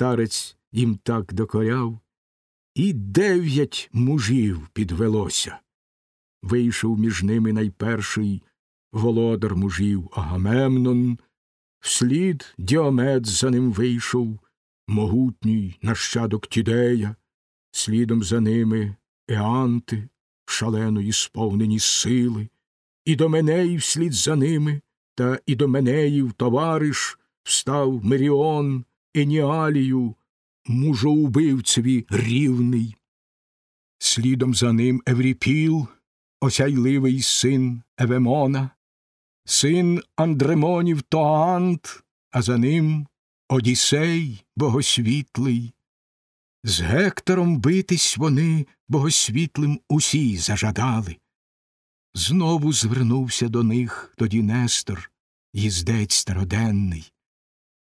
старець їм так докоряв, і дев'ять мужів підвелося. Вийшов між ними найперший володар мужів Агамемнон, вслід Діомед за ним вийшов, могутній нащадок Тідея, слідом за ними Еанти, шаленої сповнені сили, і до Менеїв вслід за ними, та Ідоменеїв товариш встав Меріон, Еніалію, мужоубивцеві рівний. Слідом за ним Евріпіл, осяйливий син Евемона, син Андремонів Тоант, а за ним Одісей богосвітлий. З Гектором битись вони богосвітлим усі зажадали. Знову звернувся до них тоді Нестор, їздець староденний.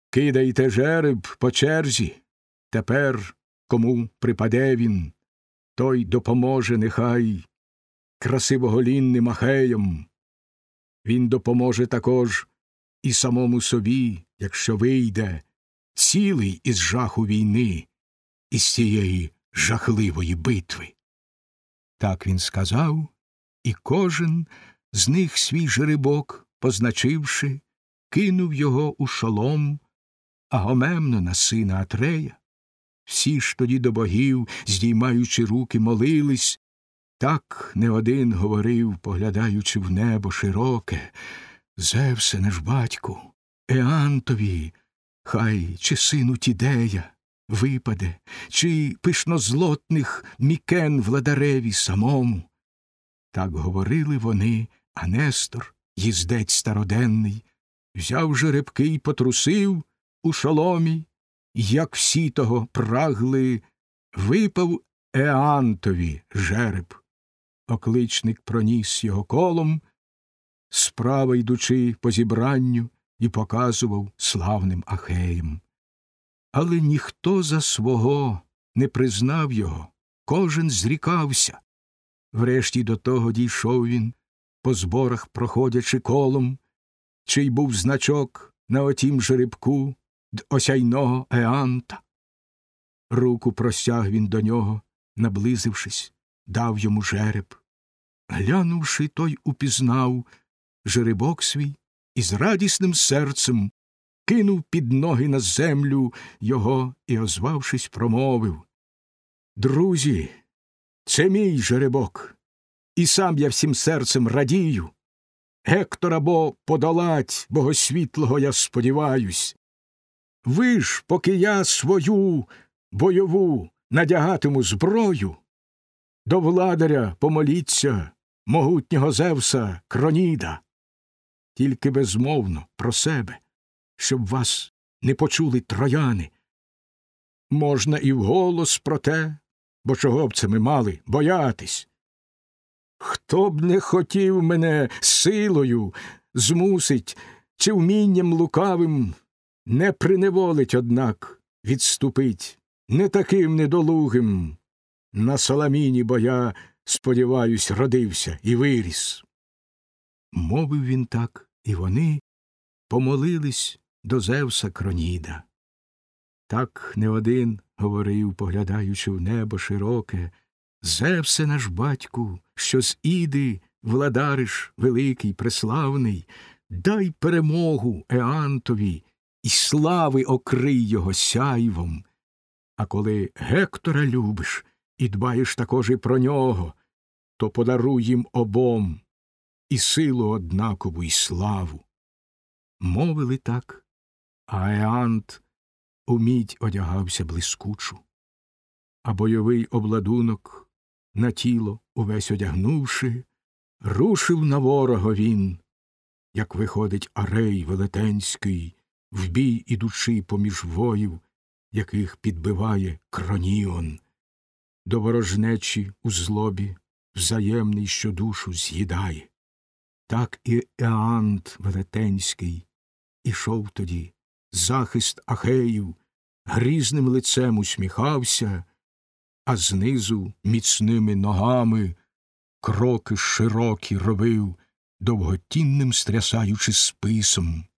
Кидайте жереб по черзі. Тепер кому припаде він, той допоможе нехай красивоголінним ахеям. Він допоможе також і самому собі, якщо вийде, цілий із жаху війни, із цієї жахливої битви. Так він сказав, і кожен з них свій жеребок, позначивши, кинув його у шолом, Агомемнона сина Атрея. Всі ж тоді до богів, здіймаючи руки, молились, так не один говорив, поглядаючи в небо широке. Зевсе наш батьку, Еантові, хай чи сину Тідея випаде, чи пишнозлотних мікен владареві самому. Так говорили вони, а Нестор, їздець староденний, взяв жеребки й потрусив у шоломі, як всі того прагли, випав Еантові жереб. Окличник проніс його колом, справа йдучи по зібранню, і показував славним ахеям. Але ніхто за свого не признав його, кожен зрікався. Врешті до того дійшов він, по зборах проходячи колом, чий був значок на отім жеребку д осяйного Еанта. Руку простяг він до нього, наблизившись, дав йому жереб. Глянувши, той упізнав жеребок свій і з радісним серцем кинув під ноги на землю його і, озвавшись, промовив Друзі, це мій жеребок, і сам я всім серцем радію. Гектора бо подолать богосвітлого я сподіваюсь. Ви ж, поки я свою бойову надягатиму зброю, до владаря помоліться могутнього Зевса Кроніда, тільки безмовно про себе, щоб вас не почули трояни. Можна і вголос про те, бо чого б це ми мали боятись. Хто б не хотів мене силою змусить чи вмінням лукавим, не приневолить, однак, відступить не таким недолугим. На Соломіні, бо я, сподіваюсь, родився і виріс. Мовив він так, і вони помолились до Зевса Кроніда. Так не один говорив, поглядаючи в небо широке, Зевсе наш батьку, що з іди владариш великий, преславний, дай перемогу Еантові і слави окрий його сяйвом. А коли Гектора любиш і дбаєш також і про нього, то подаруй їм обом і силу однакову, і славу. Мовили так, а Еант у мідь одягався блискучу, а бойовий обладунок на тіло увесь одягнувши, рушив на ворога він, як виходить арей велетенський, в бій ідучи поміж воїв, яких підбиває кроніон, до ворожнечі у злобі взаємний що душу з'їдає. Так і Еант Велетенський ішов тоді, захист Ахеїв, грізним лицем усміхався, а знизу міцними ногами кроки широкі робив, довготінним стрясаючи списом.